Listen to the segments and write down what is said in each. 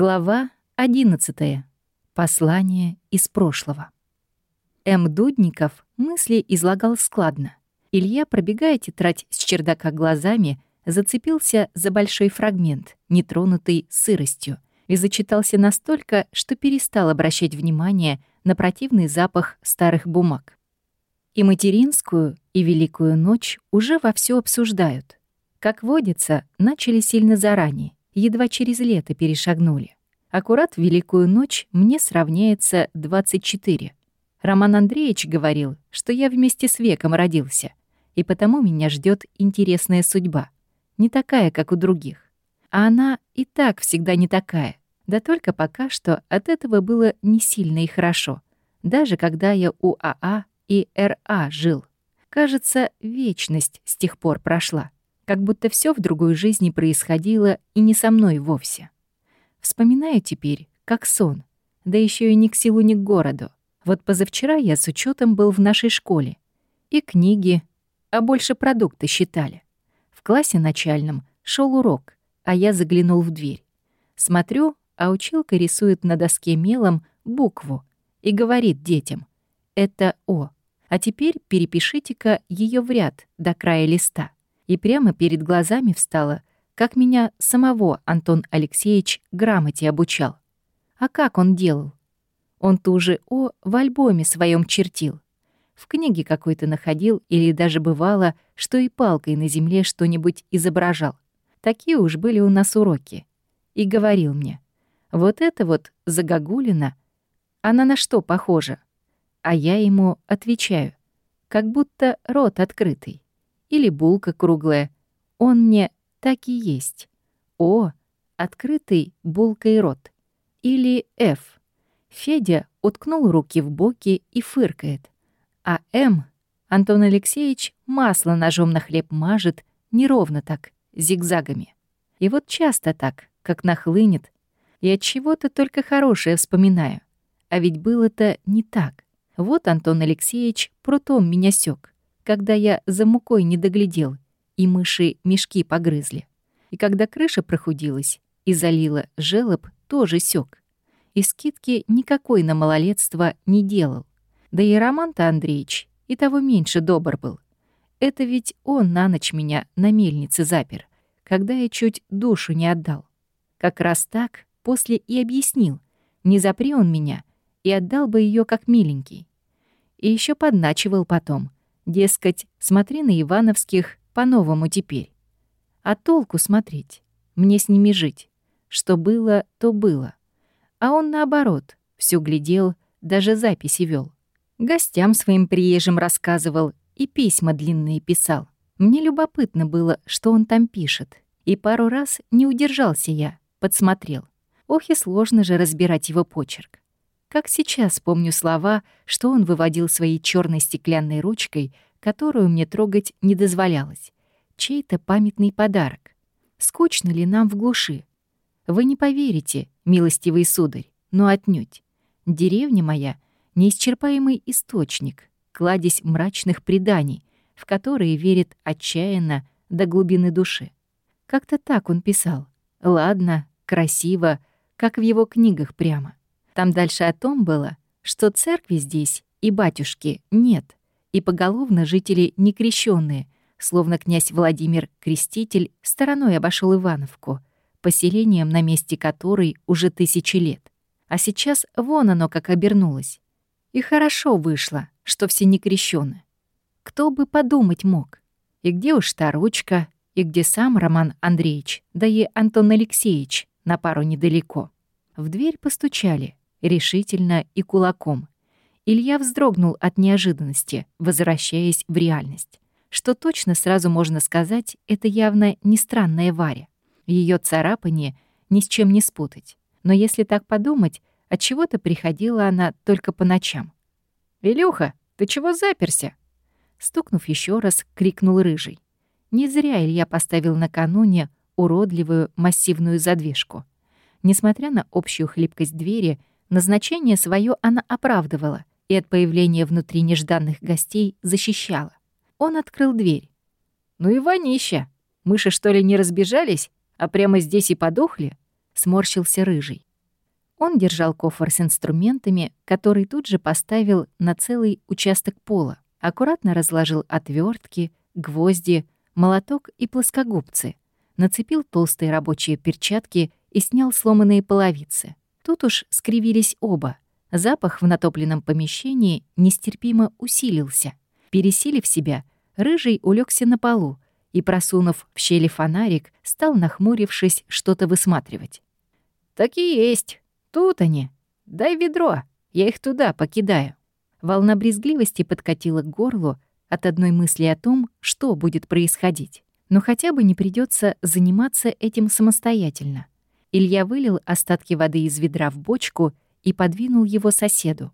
Глава 11. Послание из прошлого. М. Дудников мысли излагал складно. Илья, пробегая тетрадь с чердака глазами, зацепился за большой фрагмент, нетронутый сыростью, и зачитался настолько, что перестал обращать внимание на противный запах старых бумаг. И материнскую, и великую ночь уже вовсю обсуждают. Как водится, начали сильно заранее, едва через лето перешагнули. Аккурат в Великую ночь мне сравняется 24. Роман Андреевич говорил, что я вместе с веком родился, и потому меня ждет интересная судьба, не такая, как у других. А она и так всегда не такая, да только пока что от этого было не сильно и хорошо, даже когда я у АА и РА жил. Кажется, вечность с тех пор прошла, как будто все в другой жизни происходило и не со мной вовсе. Вспоминаю теперь, как сон, да еще и ни к селу, ни к городу. Вот позавчера я с учетом был в нашей школе. И книги, а больше продукты считали. В классе начальном шел урок, а я заглянул в дверь. Смотрю, а училка рисует на доске мелом букву и говорит детям «Это О». А теперь перепишите-ка ее в ряд до края листа. И прямо перед глазами встала, как меня самого Антон Алексеевич грамоте обучал. А как он делал? Он ту же О в альбоме своем чертил. В книге какой-то находил или даже бывало, что и палкой на земле что-нибудь изображал. Такие уж были у нас уроки. И говорил мне, вот это вот загогулина, она на что похожа? А я ему отвечаю, как будто рот открытый. Или булка круглая. Он мне так и есть. О, открытый булкой рот. Или Ф. Федя уткнул руки в боки и фыркает. А М. Антон Алексеевич масло ножом на хлеб мажет, неровно так, зигзагами. И вот часто так, как нахлынет. И от чего-то только хорошее вспоминаю. А ведь было-то не так. Вот Антон Алексеевич прутом меня сёк, когда я за мукой не доглядел, и мыши мешки погрызли. И когда крыша прохудилась и залила желоб, тоже сёк. И скидки никакой на малолетство не делал. Да и Роман-то Андреевич и того меньше добр был. Это ведь он на ночь меня на мельнице запер, когда я чуть душу не отдал. Как раз так после и объяснил, не запри он меня, и отдал бы ее как миленький. И еще подначивал потом, дескать, смотри на Ивановских по-новому теперь. А толку смотреть? Мне с ними жить. Что было, то было. А он наоборот, все глядел, даже записи вел. Гостям своим приезжим рассказывал и письма длинные писал. Мне любопытно было, что он там пишет. И пару раз не удержался я, подсмотрел. Ох и сложно же разбирать его почерк. Как сейчас помню слова, что он выводил своей черной стеклянной ручкой, которую мне трогать не дозволялось. Чей-то памятный подарок. Скучно ли нам в глуши? Вы не поверите, милостивый сударь, но отнюдь. Деревня моя — неисчерпаемый источник, кладезь мрачных преданий, в которые верит отчаянно до глубины души. Как-то так он писал. Ладно, красиво, как в его книгах прямо. Там дальше о том было, что церкви здесь и батюшки нет, и поголовно жители некрещенные, словно князь Владимир Креститель стороной обошел Ивановку, поселением на месте которой уже тысячи лет. А сейчас вон оно как обернулось. И хорошо вышло, что все не крещены. Кто бы подумать мог? И где уж та ручка, и где сам Роман Андреевич, да и Антон Алексеевич на пару недалеко. В дверь постучали, решительно и кулаком. Илья вздрогнул от неожиданности, возвращаясь в реальность. Что точно сразу можно сказать, это явно не странная Варя. Ее царапание ни с чем не спутать. Но если так подумать, от чего то приходила она только по ночам. «Илюха, ты чего заперся?» Стукнув еще раз, крикнул рыжий. Не зря Илья поставил накануне уродливую массивную задвижку. Несмотря на общую хлипкость двери, назначение свое она оправдывала и от появления внутри нежданных гостей защищала. Он открыл дверь. «Ну и вонища! Мыши, что ли, не разбежались, а прямо здесь и подохли?» Сморщился рыжий. Он держал кофр с инструментами, который тут же поставил на целый участок пола, аккуратно разложил отвертки, гвозди, молоток и плоскогубцы, нацепил толстые рабочие перчатки и снял сломанные половицы. Тут уж скривились оба. Запах в натопленном помещении нестерпимо усилился. Пересилив себя, Рыжий улегся на полу и, просунув в щели фонарик, стал, нахмурившись, что-то высматривать. «Так и есть. Тут они. Дай ведро. Я их туда покидаю». Волна брезгливости подкатила к горлу от одной мысли о том, что будет происходить. Но хотя бы не придется заниматься этим самостоятельно. Илья вылил остатки воды из ведра в бочку и подвинул его соседу.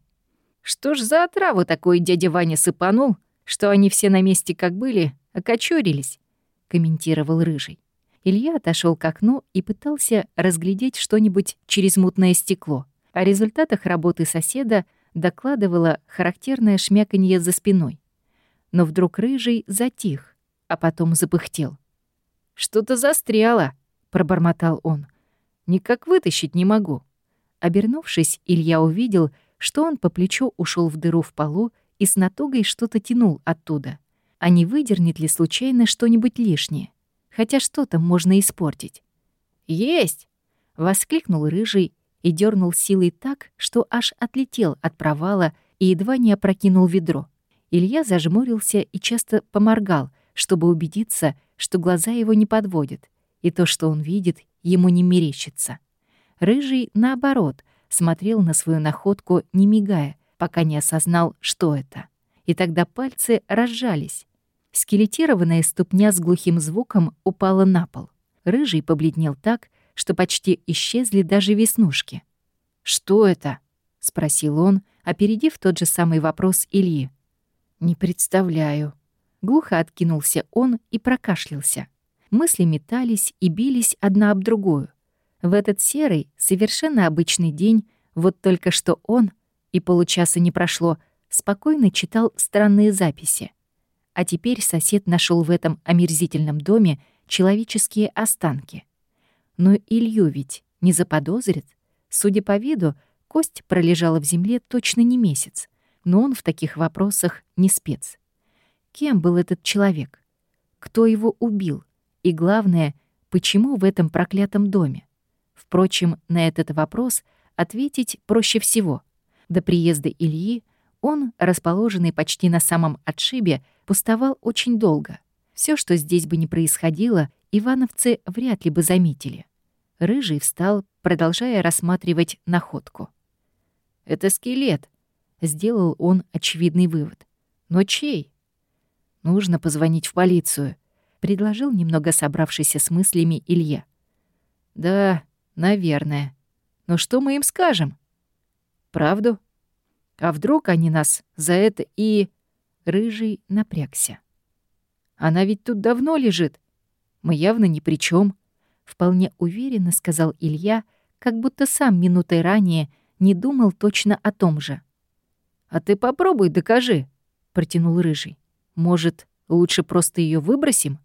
«Что ж за отраву такой дядя Ваня сыпанул, что они все на месте как были, окочурились?» — комментировал Рыжий. Илья отошел к окну и пытался разглядеть что-нибудь через мутное стекло. О результатах работы соседа докладывало характерное шмяканье за спиной. Но вдруг Рыжий затих, а потом запыхтел. «Что-то застряло», — пробормотал он. «Никак вытащить не могу». Обернувшись, Илья увидел, что он по плечу ушел в дыру в полу и с натугой что-то тянул оттуда. А не выдернет ли случайно что-нибудь лишнее? Хотя что-то можно испортить. «Есть!» — воскликнул рыжий и дернул силой так, что аж отлетел от провала и едва не опрокинул ведро. Илья зажмурился и часто поморгал, чтобы убедиться, что глаза его не подводят, и то, что он видит, ему не мерещится. Рыжий, наоборот, смотрел на свою находку, не мигая, пока не осознал, что это. И тогда пальцы разжались. Скелетированная ступня с глухим звуком упала на пол. Рыжий побледнел так, что почти исчезли даже веснушки. «Что это?» — спросил он, опередив тот же самый вопрос Ильи. «Не представляю». Глухо откинулся он и прокашлялся. Мысли метались и бились одна об другую. В этот серый, совершенно обычный день, вот только что он — и получаса не прошло, спокойно читал странные записи. А теперь сосед нашел в этом омерзительном доме человеческие останки. Но Илью ведь не заподозрит. Судя по виду, кость пролежала в земле точно не месяц, но он в таких вопросах не спец. Кем был этот человек? Кто его убил? И главное, почему в этом проклятом доме? Впрочем, на этот вопрос ответить проще всего — до приезда Ильи он, расположенный почти на самом отшибе, пустовал очень долго. Все, что здесь бы не происходило, ивановцы вряд ли бы заметили. Рыжий встал, продолжая рассматривать находку. «Это скелет», — сделал он очевидный вывод. «Но чей?» «Нужно позвонить в полицию», — предложил немного собравшийся с мыслями Илья. «Да, наверное. Но что мы им скажем?» Правду? А вдруг они нас за это и... Рыжий напрягся. Она ведь тут давно лежит. Мы явно ни при чем. Вполне уверенно сказал Илья, как будто сам минутой ранее не думал точно о том же. «А ты попробуй докажи», — протянул Рыжий. «Может, лучше просто ее выбросим?»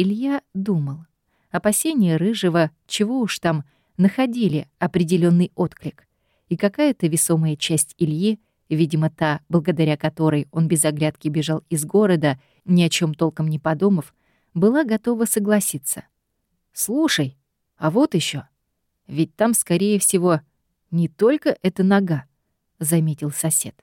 Илья думал. Опасения Рыжего, чего уж там, находили определенный отклик и какая-то весомая часть Ильи, видимо, та, благодаря которой он без оглядки бежал из города, ни о чем толком не подумав, была готова согласиться. «Слушай, а вот еще, Ведь там, скорее всего, не только эта нога», — заметил сосед.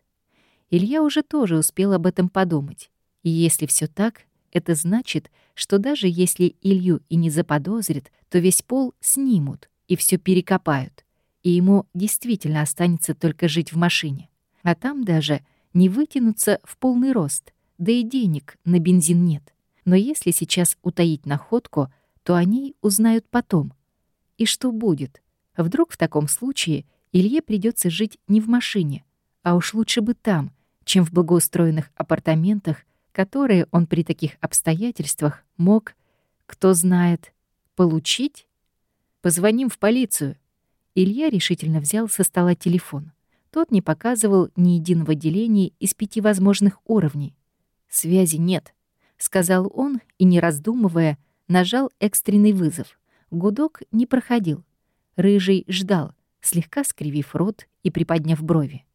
Илья уже тоже успел об этом подумать. И если все так, это значит, что даже если Илью и не заподозрят, то весь пол снимут и все перекопают и ему действительно останется только жить в машине. А там даже не вытянуться в полный рост, да и денег на бензин нет. Но если сейчас утаить находку, то о ней узнают потом. И что будет? Вдруг в таком случае Илье придется жить не в машине, а уж лучше бы там, чем в благоустроенных апартаментах, которые он при таких обстоятельствах мог, кто знает, получить? Позвоним в полицию, Илья решительно взял со стола телефон. Тот не показывал ни единого деления из пяти возможных уровней. «Связи нет», — сказал он и, не раздумывая, нажал экстренный вызов. Гудок не проходил. Рыжий ждал, слегка скривив рот и приподняв брови.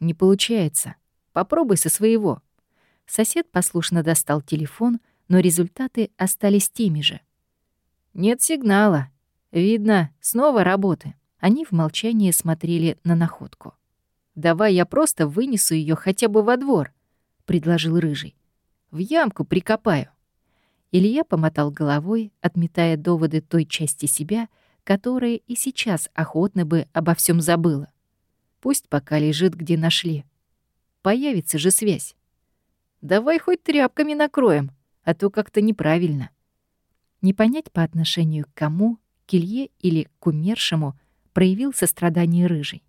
«Не получается. Попробуй со своего». Сосед послушно достал телефон, но результаты остались теми же. «Нет сигнала. Видно, снова работы». Они в молчании смотрели на находку. «Давай я просто вынесу ее хотя бы во двор», — предложил Рыжий. «В ямку прикопаю». Илья помотал головой, отметая доводы той части себя, которая и сейчас охотно бы обо всем забыла. Пусть пока лежит, где нашли. Появится же связь. Давай хоть тряпками накроем, а то как-то неправильно. Не понять по отношению к кому, к Илье или к умершему, проявил сострадание рыжий.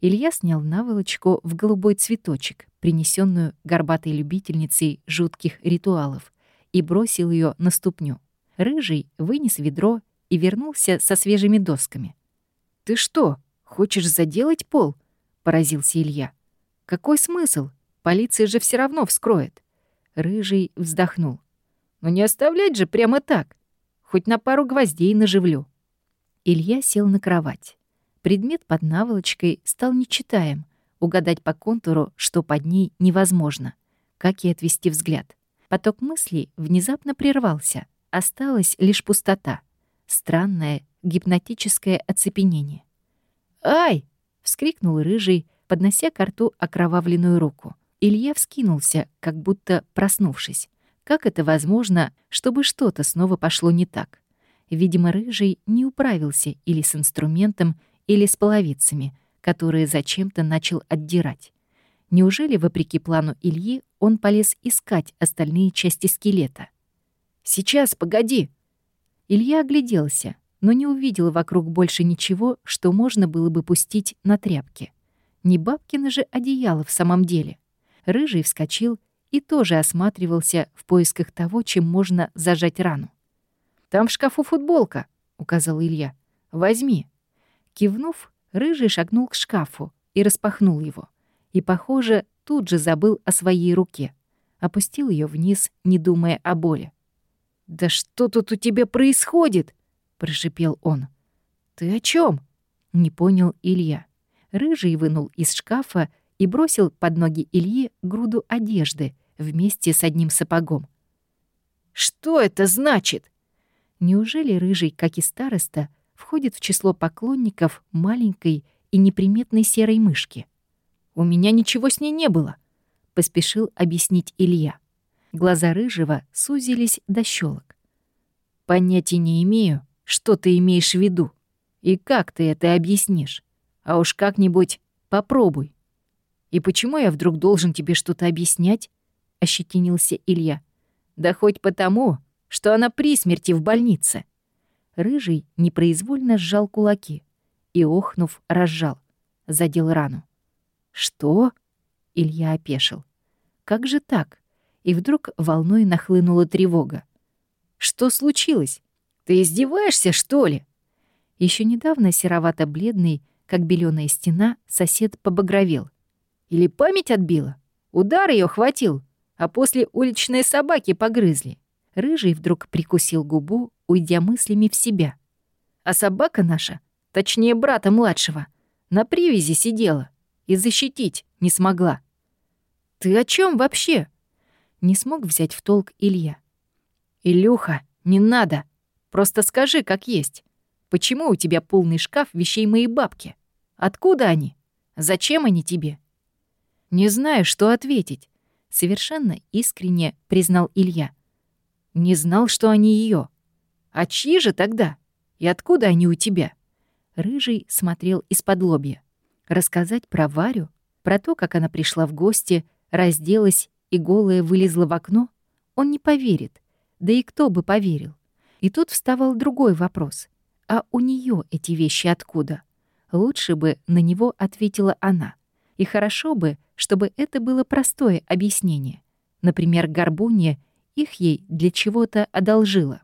Илья снял наволочку в голубой цветочек, принесенную горбатой любительницей жутких ритуалов, и бросил ее на ступню. Рыжий вынес ведро и вернулся со свежими досками. «Ты что, хочешь заделать пол?» — поразился Илья. «Какой смысл? Полиция же все равно вскроет». Рыжий вздохнул. «Но не оставлять же прямо так. Хоть на пару гвоздей наживлю». Илья сел на кровать. Предмет под наволочкой стал нечитаем. Угадать по контуру, что под ней, невозможно. Как и отвести взгляд. Поток мыслей внезапно прервался. Осталась лишь пустота. Странное гипнотическое оцепенение. «Ай!» — вскрикнул рыжий, поднося к рту окровавленную руку. Илья вскинулся, как будто проснувшись. Как это возможно, чтобы что-то снова пошло не так? Видимо, рыжий не управился или с инструментом, или с половицами, которые зачем-то начал отдирать. Неужели, вопреки плану Ильи, он полез искать остальные части скелета? «Сейчас, погоди!» Илья огляделся, но не увидел вокруг больше ничего, что можно было бы пустить на тряпки. Не бабкино же одеяло в самом деле. Рыжий вскочил и тоже осматривался в поисках того, чем можно зажать рану. «Там в шкафу футболка», — указал Илья. «Возьми». Кивнув, Рыжий шагнул к шкафу и распахнул его. И, похоже, тут же забыл о своей руке. Опустил ее вниз, не думая о боли. «Да что тут у тебя происходит?» — прошипел он. «Ты о чем? не понял Илья. Рыжий вынул из шкафа и бросил под ноги Ильи груду одежды вместе с одним сапогом. «Что это значит?» Неужели Рыжий, как и староста, входит в число поклонников маленькой и неприметной серой мышки? «У меня ничего с ней не было», — поспешил объяснить Илья. Глаза рыжего сузились до щелок. Понятия не имею, что ты имеешь в виду и как ты это объяснишь. А уж как-нибудь попробуй. И почему я вдруг должен тебе что-то объяснять? ощетинился Илья. Да хоть потому, что она при смерти в больнице. Рыжий непроизвольно сжал кулаки и, охнув, разжал, задел рану. «Что?» — Илья опешил. «Как же так?» и вдруг волной нахлынула тревога. «Что случилось? Ты издеваешься, что ли?» Еще недавно серовато-бледный, как беленая стена, сосед побагровел. «Или память отбила? Удар ее хватил, а после уличные собаки погрызли». Рыжий вдруг прикусил губу, уйдя мыслями в себя. «А собака наша, точнее брата младшего, на привязи сидела и защитить не смогла». «Ты о чем вообще?» не смог взять в толк Илья. «Илюха, не надо. Просто скажи, как есть. Почему у тебя полный шкаф вещей моей бабки? Откуда они? Зачем они тебе?» «Не знаю, что ответить», — совершенно искренне признал Илья. «Не знал, что они ее. А чьи же тогда? И откуда они у тебя?» Рыжий смотрел из-под лобья. Рассказать про Варю, про то, как она пришла в гости, разделась и голая вылезла в окно, он не поверит. Да и кто бы поверил? И тут вставал другой вопрос. А у нее эти вещи откуда? Лучше бы на него ответила она. И хорошо бы, чтобы это было простое объяснение. Например, Горбунья их ей для чего-то одолжила.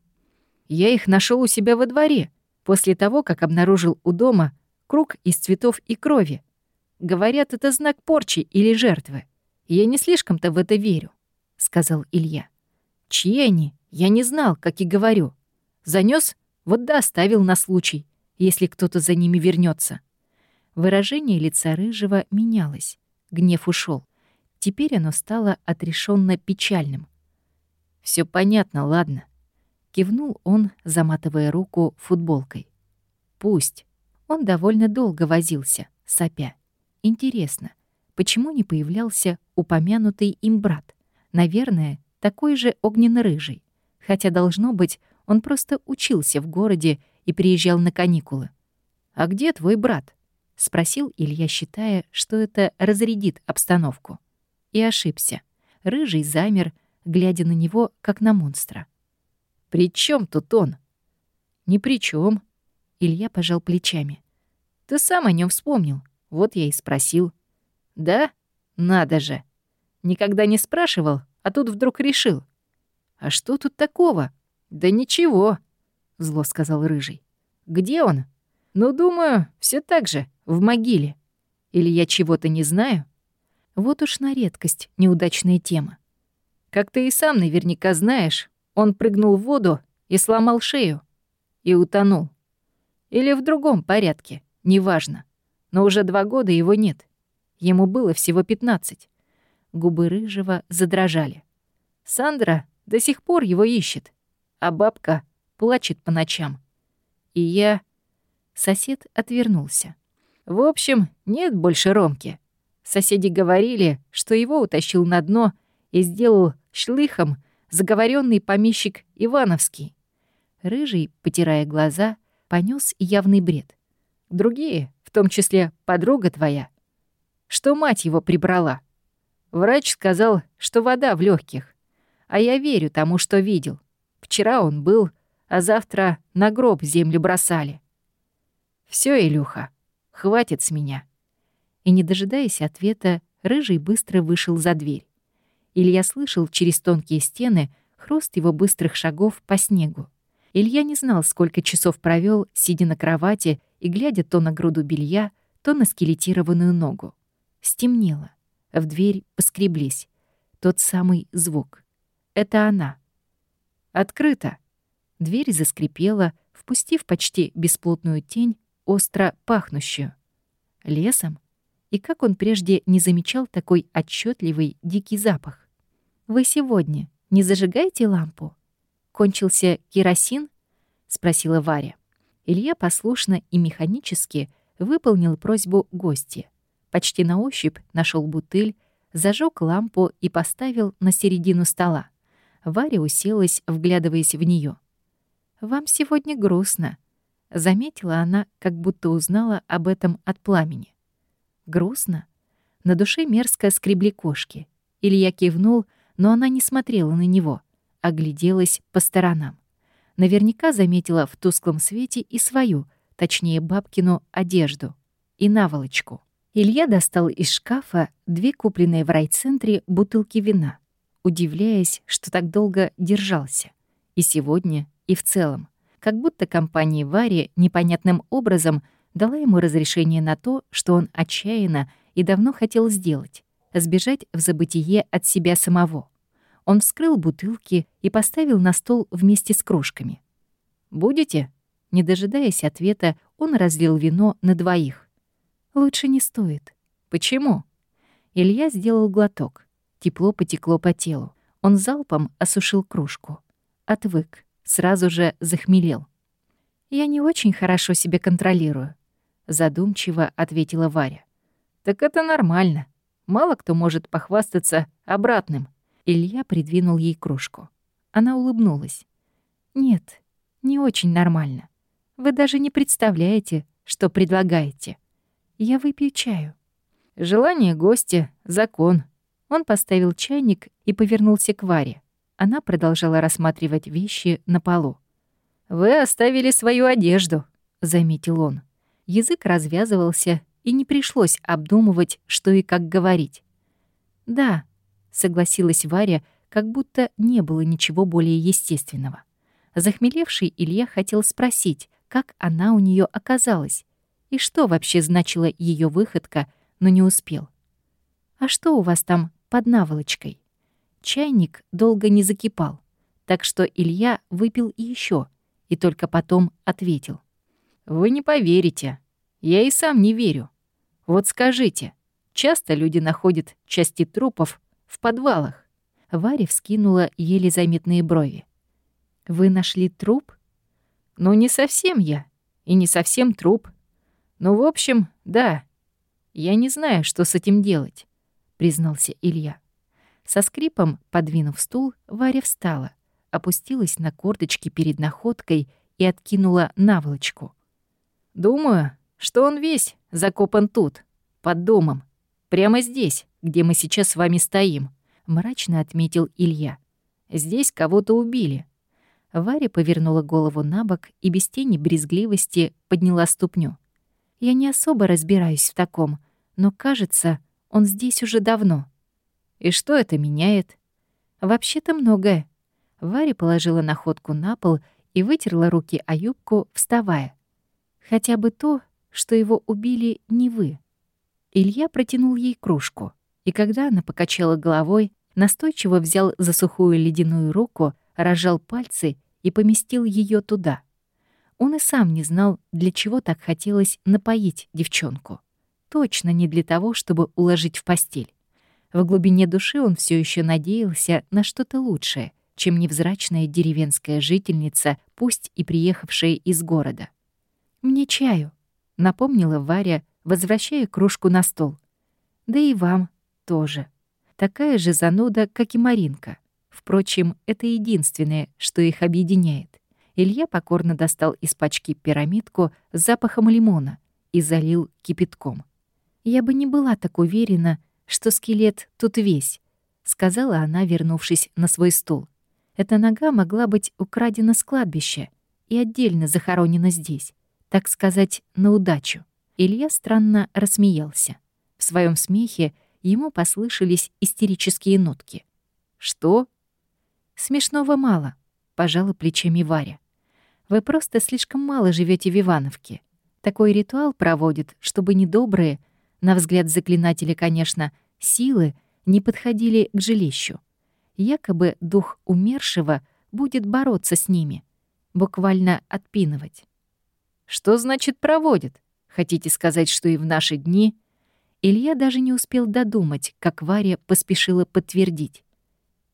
Я их нашел у себя во дворе, после того, как обнаружил у дома круг из цветов и крови. Говорят, это знак порчи или жертвы. «Я не слишком-то в это верю», — сказал Илья. «Чьи они? Я не знал, как и говорю. Занёс, вот да оставил на случай, если кто-то за ними вернется. Выражение лица Рыжего менялось. Гнев ушел. Теперь оно стало отрешенно печальным. Все понятно, ладно. Кивнул он, заматывая руку футболкой. Пусть. Он довольно долго возился, сопя. Интересно, почему не появлялся упомянутый им брат? Наверное, такой же огненно-рыжий. Хотя, должно быть, он просто учился в городе и приезжал на каникулы. «А где твой брат?» — спросил Илья, считая, что это разрядит обстановку. И ошибся. Рыжий замер, глядя на него, как на монстра. «При чем тут он?» «Ни при чем. Илья пожал плечами. «Ты сам о нем вспомнил. Вот я и спросил». «Да? Надо же. Никогда не спрашивал, а тут вдруг решил». «А что тут такого?» «Да ничего», — зло сказал Рыжий. «Где он?» «Ну, думаю, все так же, в могиле. Или я чего-то не знаю?» Вот уж на редкость неудачная тема. Как ты и сам наверняка знаешь, он прыгнул в воду и сломал шею. И утонул. Или в другом порядке, неважно. Но уже два года его нет. Ему было всего 15. Губы Рыжего задрожали. Сандра до сих пор его ищет а бабка плачет по ночам. И я... Сосед отвернулся. В общем, нет больше Ромки. Соседи говорили, что его утащил на дно и сделал шлыхом заговоренный помещик Ивановский. Рыжий, потирая глаза, понес явный бред. Другие, в том числе подруга твоя, что мать его прибрала. Врач сказал, что вода в легких, а я верю тому, что видел. Вчера он был, а завтра на гроб землю бросали. Все, Илюха, хватит с меня». И, не дожидаясь ответа, Рыжий быстро вышел за дверь. Илья слышал через тонкие стены хруст его быстрых шагов по снегу. Илья не знал, сколько часов провел, сидя на кровати и глядя то на груду белья, то на скелетированную ногу. Стемнело. В дверь поскреблись. Тот самый звук. Это она. Открыто. Дверь заскрипела, впустив почти бесплотную тень, остро пахнущую. Лесом? И как он прежде не замечал такой отчетливый дикий запах? «Вы сегодня не зажигаете лампу? Кончился керосин?» — спросила Варя. Илья послушно и механически выполнил просьбу гостя. Почти на ощупь нашел бутыль, зажег лампу и поставил на середину стола. Варя уселась, вглядываясь в нее. «Вам сегодня грустно», — заметила она, как будто узнала об этом от пламени. «Грустно?» На душе мерзко скребли кошки. Илья кивнул, но она не смотрела на него, огляделась по сторонам. Наверняка заметила в тусклом свете и свою, точнее бабкину, одежду и наволочку. Илья достал из шкафа две купленные в райцентре бутылки вина — удивляясь, что так долго держался. И сегодня, и в целом. Как будто компания Вари непонятным образом дала ему разрешение на то, что он отчаянно и давно хотел сделать — сбежать в забытие от себя самого. Он вскрыл бутылки и поставил на стол вместе с кружками. «Будете?» Не дожидаясь ответа, он разлил вино на двоих. «Лучше не стоит». «Почему?» Илья сделал глоток. Тепло потекло по телу. Он залпом осушил кружку. Отвык. Сразу же захмелел. «Я не очень хорошо себя контролирую», — задумчиво ответила Варя. «Так это нормально. Мало кто может похвастаться обратным». Илья придвинул ей кружку. Она улыбнулась. «Нет, не очень нормально. Вы даже не представляете, что предлагаете. Я выпью чаю». «Желание гостя — закон», он поставил чайник и повернулся к Варе. Она продолжала рассматривать вещи на полу. «Вы оставили свою одежду», — заметил он. Язык развязывался, и не пришлось обдумывать, что и как говорить. «Да», — согласилась Варя, как будто не было ничего более естественного. Захмелевший Илья хотел спросить, как она у нее оказалась, и что вообще значила ее выходка, но не успел. «А что у вас там под наволочкой. Чайник долго не закипал, так что Илья выпил еще и только потом ответил. «Вы не поверите. Я и сам не верю. Вот скажите, часто люди находят части трупов в подвалах?» Варя вскинула еле заметные брови. «Вы нашли труп?» «Ну, не совсем я. И не совсем труп. Ну, в общем, да. Я не знаю, что с этим делать», — признался Илья. Со скрипом, подвинув стул, Варя встала, опустилась на корточки перед находкой и откинула наволочку. «Думаю, что он весь закопан тут, под домом, прямо здесь, где мы сейчас с вами стоим», — мрачно отметил Илья. «Здесь кого-то убили». Варя повернула голову на бок и без тени брезгливости подняла ступню. «Я не особо разбираюсь в таком, но, кажется, он здесь уже давно». «И что это меняет?» «Вообще-то многое». Варя положила находку на пол и вытерла руки о юбку, вставая. «Хотя бы то, что его убили не вы». Илья протянул ей кружку, и когда она покачала головой, настойчиво взял за сухую ледяную руку, разжал пальцы и поместил ее туда. Он и сам не знал, для чего так хотелось напоить девчонку. Точно не для того, чтобы уложить в постель. В глубине души он все еще надеялся на что-то лучшее, чем невзрачная деревенская жительница, пусть и приехавшая из города. «Мне чаю», — напомнила Варя, возвращая кружку на стол. «Да и вам тоже. Такая же зануда, как и Маринка. Впрочем, это единственное, что их объединяет. Илья покорно достал из пачки пирамидку с запахом лимона и залил кипятком. «Я бы не была так уверена, что скелет тут весь», — сказала она, вернувшись на свой стул. «Эта нога могла быть украдена с кладбища и отдельно захоронена здесь, так сказать, на удачу». Илья странно рассмеялся. В своем смехе ему послышались истерические нотки. «Что?» «Смешного мало», — пожала плечами Варя. «Вы просто слишком мало живете в Ивановке. Такой ритуал проводят, чтобы недобрые, на взгляд заклинателя, конечно, силы не подходили к жилищу. Якобы дух умершего будет бороться с ними, буквально отпинывать. «Что значит проводят? Хотите сказать, что и в наши дни?» Илья даже не успел додумать, как Варя поспешила подтвердить.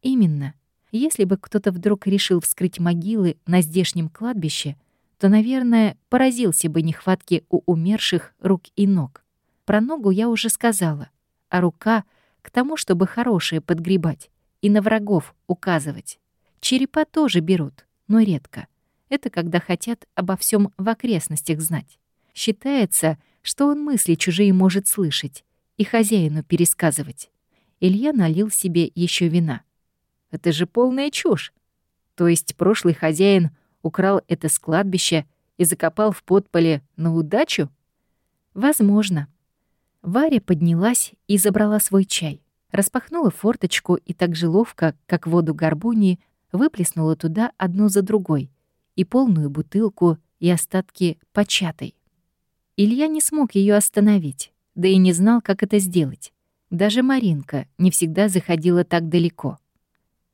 «Именно. Если бы кто-то вдруг решил вскрыть могилы на здешнем кладбище, то, наверное, поразился бы нехватке у умерших рук и ног. Про ногу я уже сказала, а рука — к тому, чтобы хорошее подгребать и на врагов указывать. Черепа тоже берут, но редко. Это когда хотят обо всем в окрестностях знать. Считается, что он мысли чужие может слышать и хозяину пересказывать. Илья налил себе еще вина — это же полная чушь. То есть прошлый хозяин украл это с кладбища и закопал в подполе на удачу? Возможно. Варя поднялась и забрала свой чай. Распахнула форточку и так же ловко, как воду горбуни, выплеснула туда одну за другой и полную бутылку, и остатки початой. Илья не смог ее остановить, да и не знал, как это сделать. Даже Маринка не всегда заходила так далеко.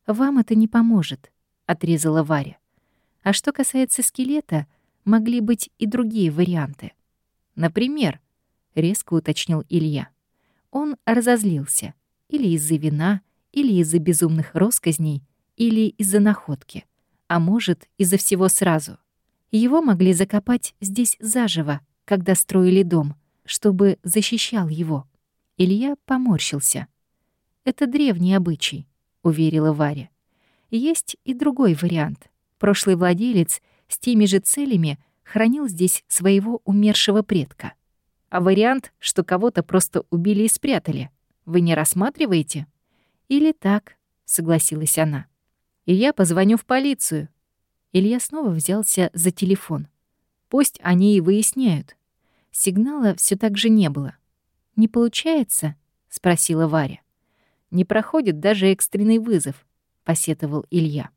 «Вам это не поможет», — отрезала Варя. «А что касается скелета, могли быть и другие варианты. Например, — резко уточнил Илья. Он разозлился. Или из-за вина, или из-за безумных росказней, или из-за находки. А может, из-за всего сразу. Его могли закопать здесь заживо, когда строили дом, чтобы защищал его. Илья поморщился. Это древний обычай уверила Варя. Есть и другой вариант. Прошлый владелец с теми же целями хранил здесь своего умершего предка. А вариант, что кого-то просто убили и спрятали, вы не рассматриваете? Или так, согласилась она. И я позвоню в полицию. Илья снова взялся за телефон. Пусть они и выясняют. Сигнала все так же не было. «Не получается?» — спросила Варя. Не проходит даже экстренный вызов, посетовал Илья.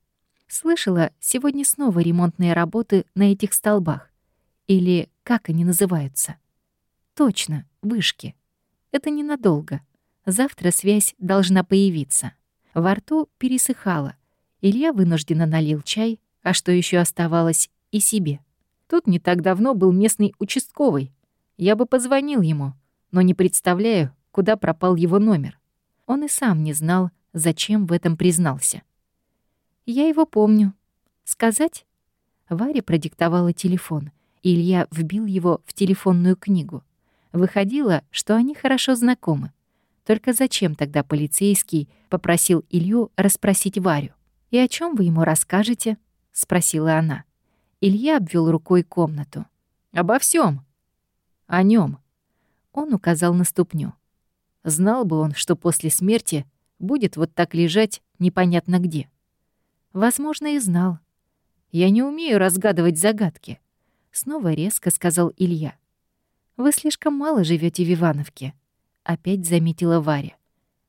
Слышала, сегодня снова ремонтные работы на этих столбах. Или как они называются? Точно, вышки. Это ненадолго. Завтра связь должна появиться. Во рту пересыхало. Илья вынужденно налил чай, а что еще оставалось, и себе. Тут не так давно был местный участковый. Я бы позвонил ему, но не представляю, куда пропал его номер. Он и сам не знал, зачем в этом признался. «Я его помню. Сказать?» Варя продиктовала телефон, Илья вбил его в телефонную книгу. Выходило, что они хорошо знакомы. Только зачем тогда полицейский попросил Илью расспросить Варю? «И о чем вы ему расскажете?» — спросила она. Илья обвел рукой комнату. «Обо всем. О нем. Он указал на ступню. Знал бы он, что после смерти будет вот так лежать непонятно где. Возможно, и знал. Я не умею разгадывать загадки. Снова резко сказал Илья. Вы слишком мало живете в Ивановке. Опять заметила Варя.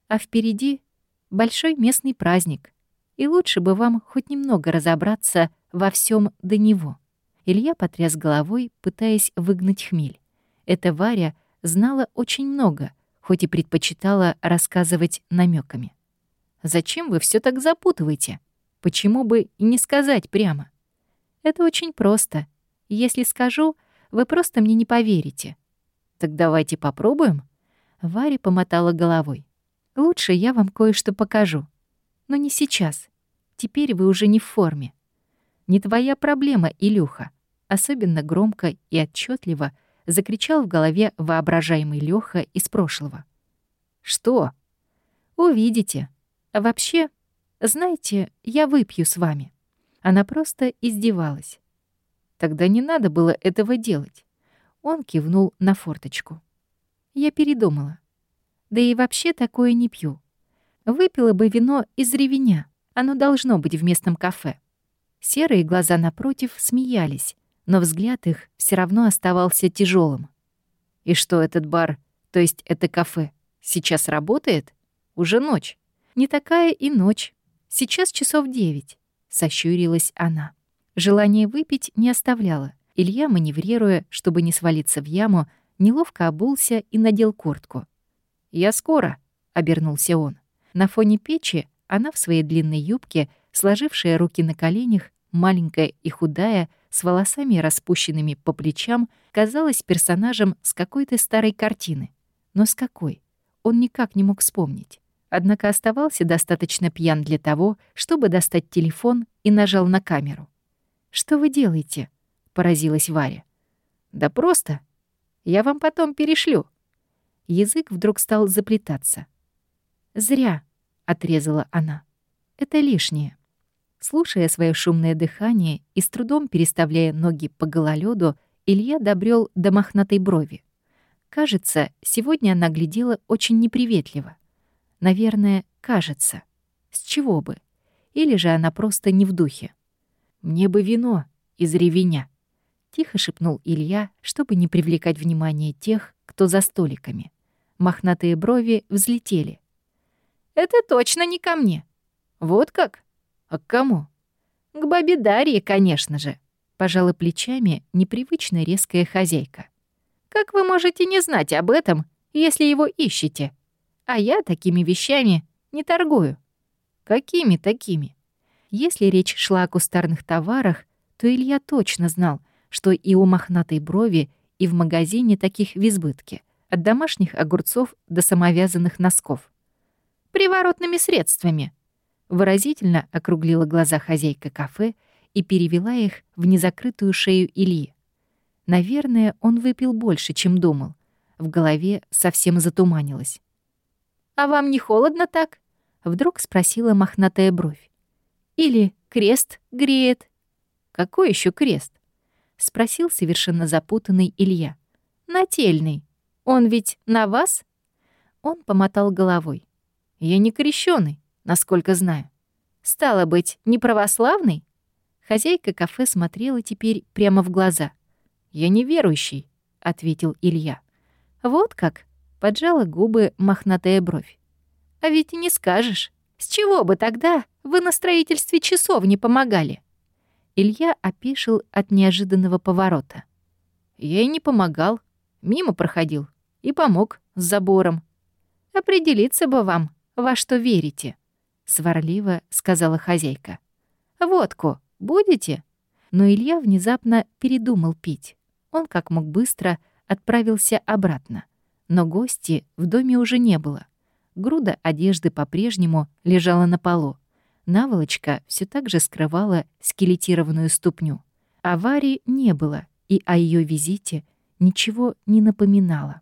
А впереди большой местный праздник. И лучше бы вам хоть немного разобраться во всем до него. Илья потряс головой, пытаясь выгнать хмель. Эта Варя знала очень много, хоть и предпочитала рассказывать намеками. «Зачем вы все так запутываете? Почему бы и не сказать прямо?» «Это очень просто. Если скажу, вы просто мне не поверите». «Так давайте попробуем?» Варя помотала головой. «Лучше я вам кое-что покажу. Но не сейчас. Теперь вы уже не в форме. Не твоя проблема, Илюха». Особенно громко и отчетливо закричал в голове воображаемый Лёха из прошлого. «Что?» «Увидите. А вообще, знаете, я выпью с вами». Она просто издевалась. Тогда не надо было этого делать. Он кивнул на форточку. Я передумала. Да и вообще такое не пью. Выпила бы вино из ревеня. Оно должно быть в местном кафе. Серые глаза напротив смеялись, но взгляд их все равно оставался тяжелым. И что этот бар, то есть это кафе, сейчас работает? Уже ночь. Не такая и ночь. Сейчас часов девять. Сощурилась она. Желание выпить не оставляло. Илья, маневрируя, чтобы не свалиться в яму, неловко обулся и надел куртку. «Я скоро», — обернулся он. На фоне печи она в своей длинной юбке, сложившая руки на коленях, маленькая и худая, с волосами распущенными по плечам, казалась персонажем с какой-то старой картины. Но с какой? Он никак не мог вспомнить. Однако оставался достаточно пьян для того, чтобы достать телефон и нажал на камеру. «Что вы делаете?» — поразилась Варя. «Да просто. Я вам потом перешлю». Язык вдруг стал заплетаться. «Зря», — отрезала она. «Это лишнее». Слушая свое шумное дыхание и с трудом переставляя ноги по гололёду, Илья добрел до мохнатой брови. Кажется, сегодня она глядела очень неприветливо. Наверное, кажется. С чего бы? Или же она просто не в духе. «Мне бы вино из ревеня», — тихо шепнул Илья, чтобы не привлекать внимание тех, кто за столиками. Мохнатые брови взлетели. «Это точно не ко мне. Вот как?» «А к кому?» «К бабе Дарье, конечно же», — пожала плечами непривычно резкая хозяйка. «Как вы можете не знать об этом, если его ищете? А я такими вещами не торгую». «Какими такими?» Если речь шла о кустарных товарах, то Илья точно знал, что и у мохнатой брови, и в магазине таких в избытке, от домашних огурцов до самовязанных носков. «Приворотными средствами», Выразительно округлила глаза хозяйка кафе и перевела их в незакрытую шею Ильи. Наверное, он выпил больше, чем думал. В голове совсем затуманилось. «А вам не холодно так?» — вдруг спросила мохнатая бровь. «Или крест греет?» «Какой еще крест?» — спросил совершенно запутанный Илья. «Нательный. Он ведь на вас?» Он помотал головой. «Я не крещеный насколько знаю. Стало быть, не православный? Хозяйка кафе смотрела теперь прямо в глаза. «Я неверующий», — ответил Илья. «Вот как?» — поджала губы мохнатая бровь. «А ведь и не скажешь. С чего бы тогда вы на строительстве часов не помогали?» Илья опешил от неожиданного поворота. «Я и не помогал. Мимо проходил. И помог с забором. Определиться бы вам, во что верите» сварливо сказала хозяйка. «Водку будете?» Но Илья внезапно передумал пить. Он как мог быстро отправился обратно. Но гости в доме уже не было. Груда одежды по-прежнему лежала на полу. Наволочка все так же скрывала скелетированную ступню. Аварии не было, и о ее визите ничего не напоминало.